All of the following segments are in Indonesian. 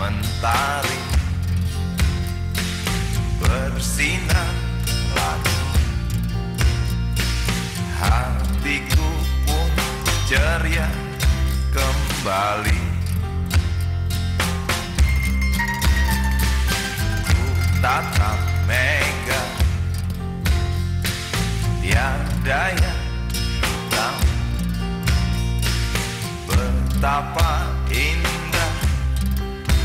mentari. Bersinar lagi hatiku pun ceria kembali. Ku tatap mega. Tiada yang tahu betapa ini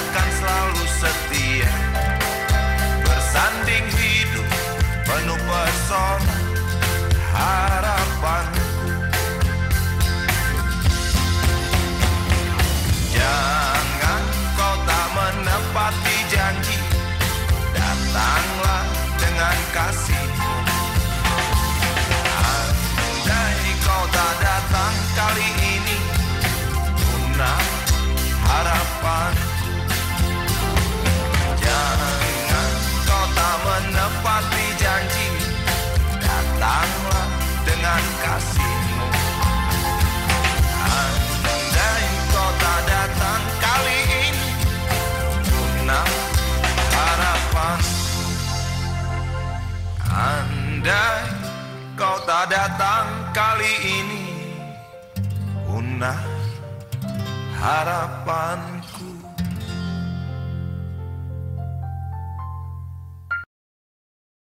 akan selalu setia. Bersanding hidup penuh pesona datang kali ini Punah harapanku